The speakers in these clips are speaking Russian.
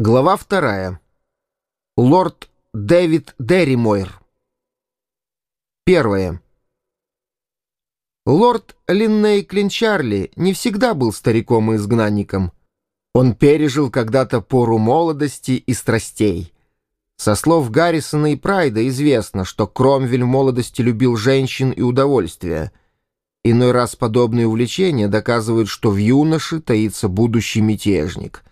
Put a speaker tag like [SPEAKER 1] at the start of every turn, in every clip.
[SPEAKER 1] Глава вторая. Лорд Дэвид Дерримойр. Первое. Лорд Линней Клинчарли не всегда был стариком и изгнанником. Он пережил когда-то пору молодости и страстей. Со слов Гаррисона и Прайда известно, что Кромвель в молодости любил женщин и удовольствия. Иной раз подобные увлечения доказывают, что в юноше таится будущий мятежник —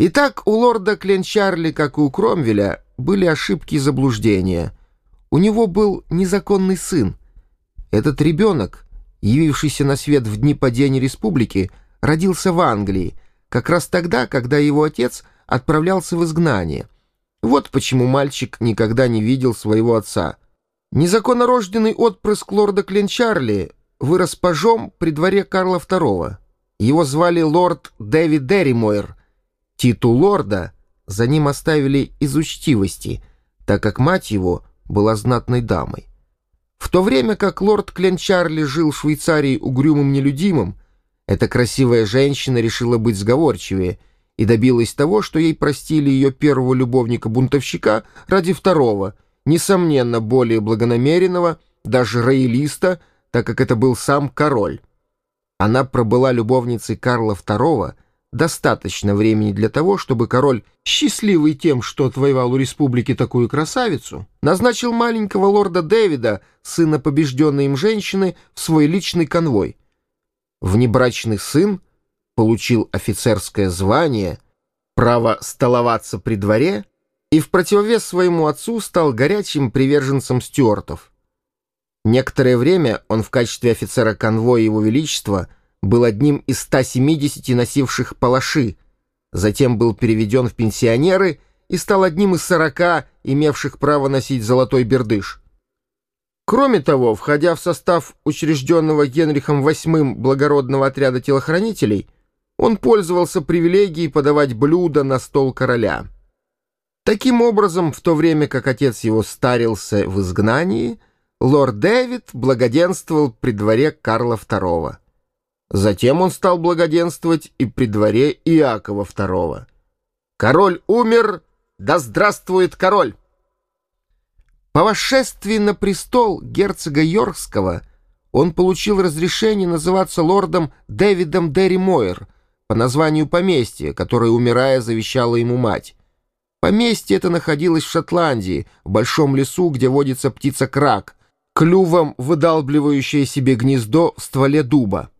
[SPEAKER 1] Итак, у лорда Кленчарли, как и у Кромвеля, были ошибки и заблуждения. У него был незаконный сын. Этот ребенок, явившийся на свет в дни падения республики, родился в Англии, как раз тогда, когда его отец отправлялся в изгнание. Вот почему мальчик никогда не видел своего отца. Незаконнорожденный отпрыск лорда Кленчарли вырос пажом при дворе Карла II. Его звали лорд Дэвид Дерримойр, Титул лорда за ним оставили из учтивости, так как мать его была знатной дамой. В то время как лорд Кленчарли жил в Швейцарии угрюмым нелюдимым, эта красивая женщина решила быть сговорчивее и добилась того, что ей простили ее первого любовника-бунтовщика ради второго, несомненно, более благонамеренного, даже роялиста, так как это был сам король. Она пробыла любовницей Карла II — достаточно времени для того, чтобы король, счастливый тем, что отвоевал у республики такую красавицу, назначил маленького лорда Дэвида, сына побежденной им женщины, в свой личный конвой. Внебрачный сын получил офицерское звание, право столоваться при дворе и в противовес своему отцу стал горячим приверженцем стюартов. Некоторое время он в качестве офицера конвоя Его Величества – был одним из 170 носивших палаши, затем был переведен в пенсионеры и стал одним из 40, имевших право носить золотой бердыш. Кроме того, входя в состав учрежденного Генрихом VIII благородного отряда телохранителей, он пользовался привилегией подавать блюда на стол короля. Таким образом, в то время как отец его старился в изгнании, лорд Дэвид благоденствовал при дворе Карла II. Затем он стал благоденствовать и при дворе Иакова II. «Король умер, да здравствует король!» По восшествии на престол герцога Йоркского он получил разрешение называться лордом Дэвидом Дерри Мойер по названию поместья, которое, умирая, завещала ему мать. Поместье это находилось в Шотландии, в большом лесу, где водится птица-крак, клювом выдалбливающая себе гнездо в стволе дуба.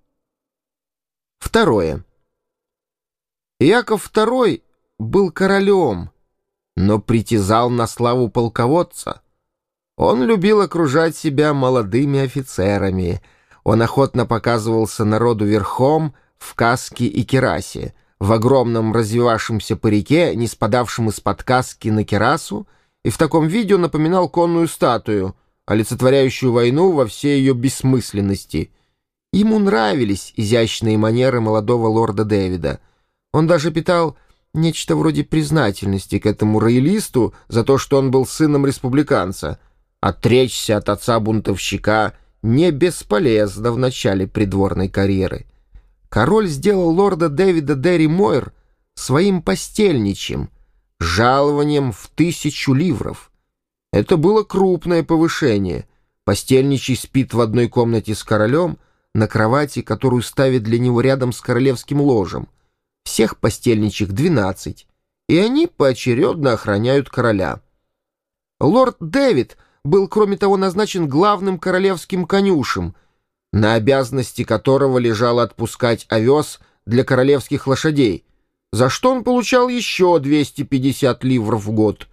[SPEAKER 1] Второе. Яков II был королем, но притязал на славу полководца. Он любил окружать себя молодыми офицерами. Он охотно показывался народу верхом, в каске и керасе, в огромном развивавшемся парике, не спадавшем из-под каски на керасу, и в таком виде напоминал конную статую, олицетворяющую войну во всей ее бессмысленности — Ему нравились изящные манеры молодого лорда Дэвида. Он даже питал нечто вроде признательности к этому роялисту за то, что он был сыном республиканца. Отречься от отца-бунтовщика не бесполезно в начале придворной карьеры. Король сделал лорда Дэвида Дерри Мойр своим постельничем, жалованием в тысячу ливров. Это было крупное повышение. Постельничий спит в одной комнате с королем — на кровати, которую ставят для него рядом с королевским ложем. Всех постельничих двенадцать, и они поочередно охраняют короля. Лорд Дэвид был, кроме того, назначен главным королевским конюшем, на обязанности которого лежало отпускать овес для королевских лошадей, за что он получал еще 250 ливров в год.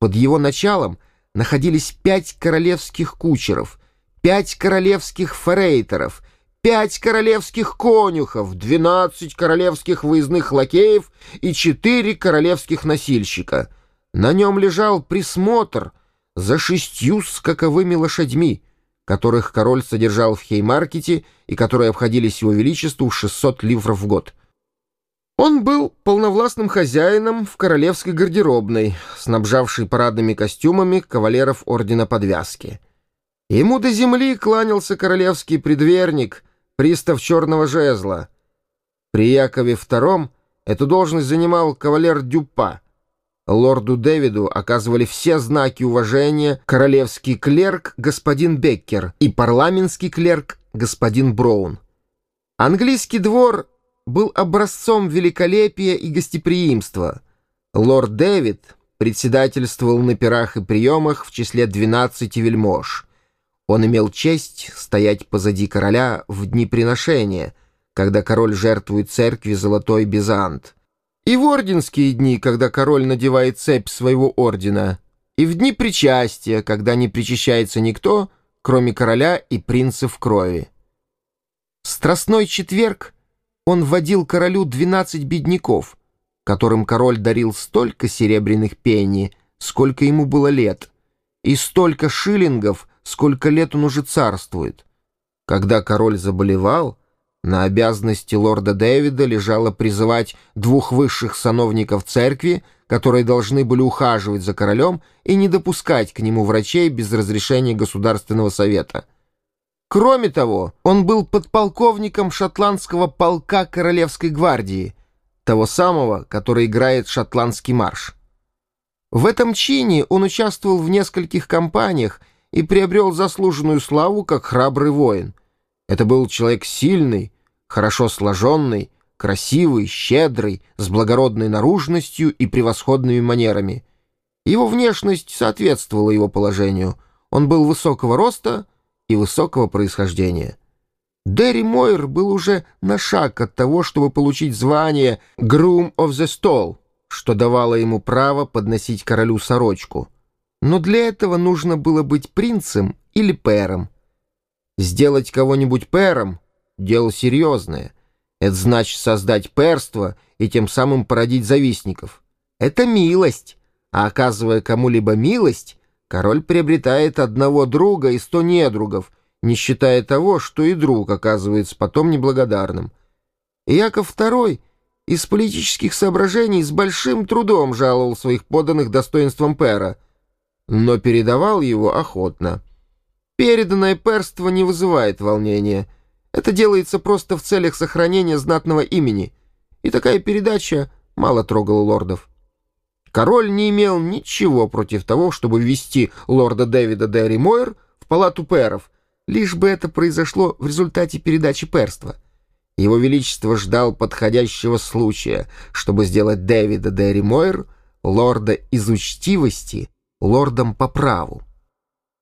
[SPEAKER 1] Под его началом находились пять королевских кучеров — пять королевских фрейтеров, пять королевских конюхов, двенадцать королевских выездных лакеев и четыре королевских носильщика. На нем лежал присмотр за шестью скаковыми лошадьми, которых король содержал в Хеймаркете и которые обходились его величеству в 600 ливров в год. Он был полновластным хозяином в королевской гардеробной, снабжавшей парадными костюмами кавалеров Ордена Подвязки. Ему до земли кланялся королевский предверник, пристав черного жезла. При Якове II Эту должность занимал кавалер Дюпа. Лорду Дэвиду оказывали все знаки уважения королевский клерк господин Беккер и парламентский клерк господин Броун. Английский двор был образцом великолепия и гостеприимства. Лорд Дэвид председательствовал на пирах и приемах в числе 12 вельмож. Он имел честь стоять позади короля в дни приношения, когда король жертвует церкви золотой бизант, и в орденские дни, когда король надевает цепь своего ордена, и в дни причастия, когда не причащается никто, кроме короля и принцев крови. Страстной четверг он вводил королю 12 бедняков — которым король дарил столько серебряных пенни, сколько ему было лет, и столько шиллингов, сколько лет он уже царствует. Когда король заболевал, на обязанности лорда Дэвида лежало призывать двух высших сановников церкви, которые должны были ухаживать за королем и не допускать к нему врачей без разрешения Государственного совета. Кроме того, он был подполковником шотландского полка Королевской гвардии, того самого, который играет шотландский марш. В этом чине он участвовал в нескольких кампаниях и приобрел заслуженную славу как храбрый воин. Это был человек сильный, хорошо сложенный, красивый, щедрый, с благородной наружностью и превосходными манерами. Его внешность соответствовала его положению. Он был высокого роста и высокого происхождения. Дерри Мойер был уже на шаг от того, чтобы получить звание «Groom of the Stall», что давало ему право подносить королю сорочку. Но для этого нужно было быть принцем или пэром. Сделать кого-нибудь пэром — дело серьезное. Это значит создать перство и тем самым породить завистников. Это милость, а оказывая кому-либо милость, король приобретает одного друга и сто недругов, не считая того, что и друг оказывается потом неблагодарным. Яков II из политических соображений с большим трудом жаловал своих подданных достоинством пера, но передавал его охотно. Переданное перство не вызывает волнения. Это делается просто в целях сохранения знатного имени, и такая передача мало трогала лордов. Король не имел ничего против того, чтобы ввести лорда Дэвида Дерри Мойер в палату перов — лишь бы это произошло в результате передачи перства. Его Величество ждал подходящего случая, чтобы сделать Дэвида Дерри Мойер, лорда из учтивости, лордом по праву.